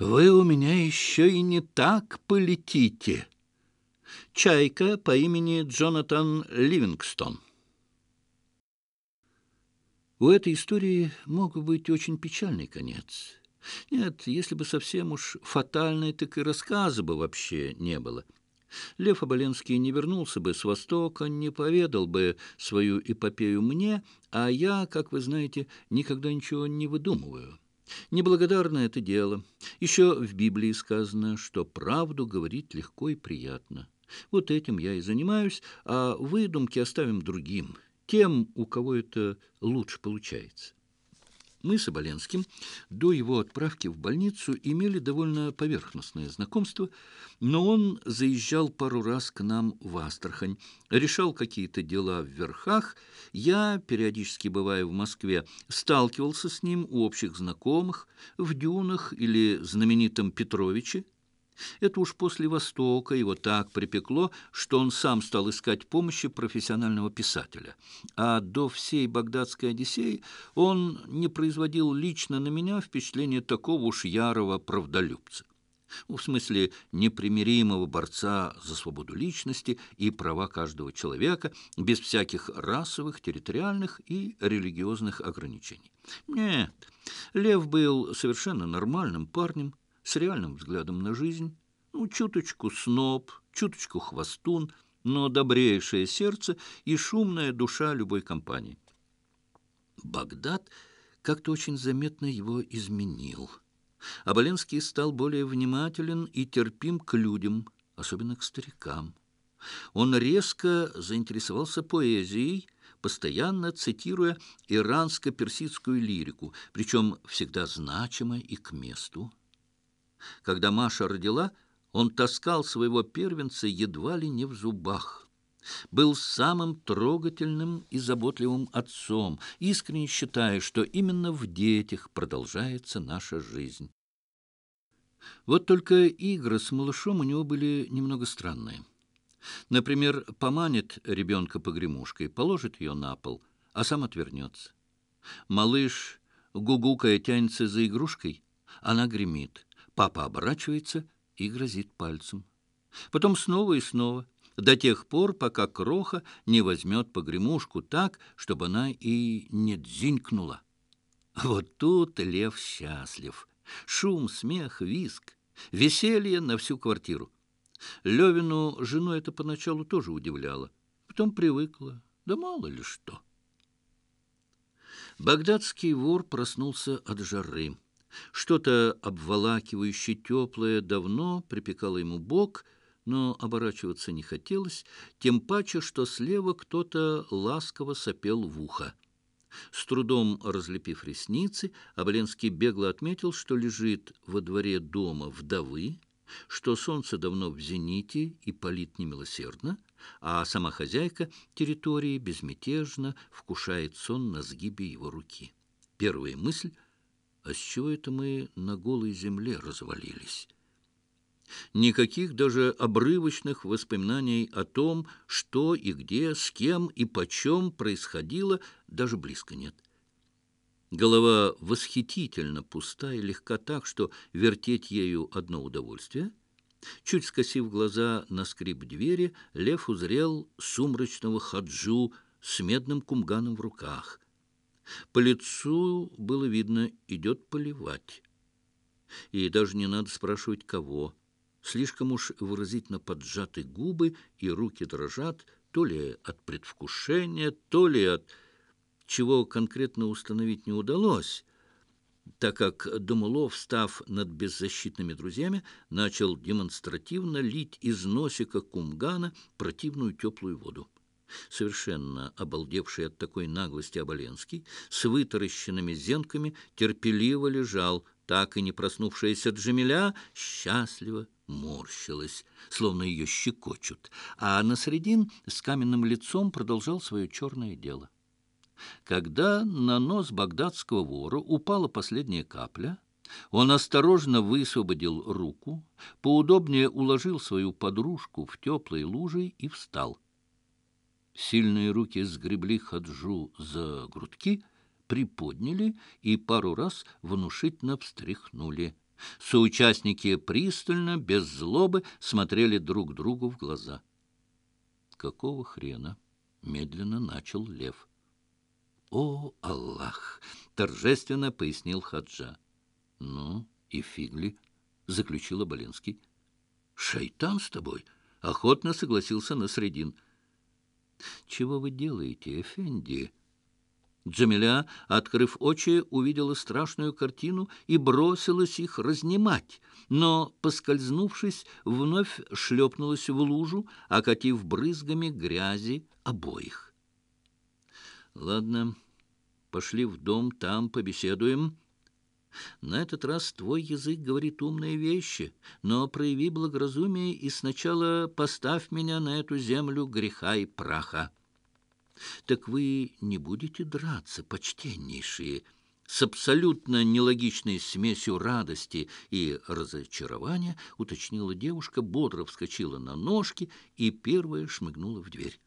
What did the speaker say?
Вы у меня еще и не так полетите. Чайка по имени Джонатан Ливингстон. У этой истории мог быть очень печальный конец. Нет, если бы совсем уж фатальный, так и рассказа бы вообще не было. Лев Оболенский не вернулся бы с Востока, не поведал бы свою эпопею мне, а я, как вы знаете, никогда ничего не выдумываю. Неблагодарное это дело. Еще в Библии сказано, что правду говорить легко и приятно. Вот этим я и занимаюсь, а выдумки оставим другим, тем, у кого это лучше получается. Мы с Оболенским до его отправки в больницу имели довольно поверхностное знакомство, но он заезжал пару раз к нам в Астрахань, решал какие-то дела в верхах. Я, периодически бывая в Москве, сталкивался с ним у общих знакомых, в Дюнах или знаменитом Петровиче, это уж после Востока его так припекло, что он сам стал искать помощи профессионального писателя. А до всей багдадской Одиссеи он не производил лично на меня впечатление такого уж ярого правдолюбца. В смысле непримиримого борца за свободу личности и права каждого человека, без всяких расовых, территориальных и религиозных ограничений. Нет, Лев был совершенно нормальным парнем, с реальным взглядом на жизнь, ну, чуточку сноб, чуточку хвостун, но добрейшее сердце и шумная душа любой компании. Багдад как-то очень заметно его изменил. Аболенский стал более внимателен и терпим к людям, особенно к старикам. Он резко заинтересовался поэзией, постоянно цитируя иранско-персидскую лирику, причем всегда значимо и к месту. Когда Маша родила, он таскал своего первенца едва ли не в зубах. Был самым трогательным и заботливым отцом, искренне считая, что именно в детях продолжается наша жизнь. Вот только игры с малышом у него были немного странные. Например, поманит ребенка погремушкой, положит ее на пол, а сам отвернется. Малыш, гугукая, тянется за игрушкой, она гремит. Папа оборачивается и грозит пальцем. Потом снова и снова, до тех пор, пока кроха не возьмет погремушку так, чтобы она и не дзинькнула. Вот тут лев счастлив. Шум, смех, виск, веселье на всю квартиру. Левину жену это поначалу тоже удивляло. Потом привыкла, да мало ли что. Багдадский вор проснулся от жары. Что-то обволакивающее теплое давно припекало ему бок, но оборачиваться не хотелось, тем паче, что слева кто-то ласково сопел в ухо. С трудом разлепив ресницы, Оболенский бегло отметил, что лежит во дворе дома вдовы, что солнце давно в зените и палит немилосердно, а сама хозяйка территории безмятежно вкушает сон на сгибе его руки. Первая мысль а с чего это мы на голой земле развалились? Никаких даже обрывочных воспоминаний о том, что и где, с кем и почем происходило, даже близко нет. Голова восхитительно пуста и легка так, что вертеть ею одно удовольствие. Чуть скосив глаза на скрип двери, лев узрел сумрачного хаджу с медным кумганом в руках — по лицу было видно, идет поливать. И даже не надо спрашивать, кого. Слишком уж выразительно поджаты губы, и руки дрожат, то ли от предвкушения, то ли от чего конкретно установить не удалось, так как Думулов, став над беззащитными друзьями, начал демонстративно лить из носика кумгана противную теплую воду. Совершенно обалдевший от такой наглости Оболенский, с вытаращенными зенками, терпеливо лежал, так и не проснувшаяся Джамиля счастливо морщилась, словно ее щекочут, а Насредин с каменным лицом продолжал свое черное дело. Когда на нос багдадского вора упала последняя капля, он осторожно высвободил руку, поудобнее уложил свою подружку в теплой луже и встал. Сильные руки сгребли Хаджу за грудки, приподняли и пару раз внушительно встряхнули. Соучастники пристально, без злобы, смотрели друг другу в глаза. «Какого хрена?» — медленно начал Лев. «О, Аллах!» — торжественно пояснил Хаджа. «Ну, и фигли», — заключил Абалинский. «Шайтан с тобой!» — охотно согласился Насредин. «Чего вы делаете, Эфенди?» Джамиля, открыв очи, увидела страшную картину и бросилась их разнимать, но, поскользнувшись, вновь шлепнулась в лужу, окатив брызгами грязи обоих. «Ладно, пошли в дом, там побеседуем». На этот раз твой язык говорит умные вещи, но прояви благоразумие и сначала поставь меня на эту землю греха и праха. Так вы не будете драться, почтеннейшие, с абсолютно нелогичной смесью радости и разочарования уточнила девушка, бодро вскочила на ножки и первая шмыгнула в дверь.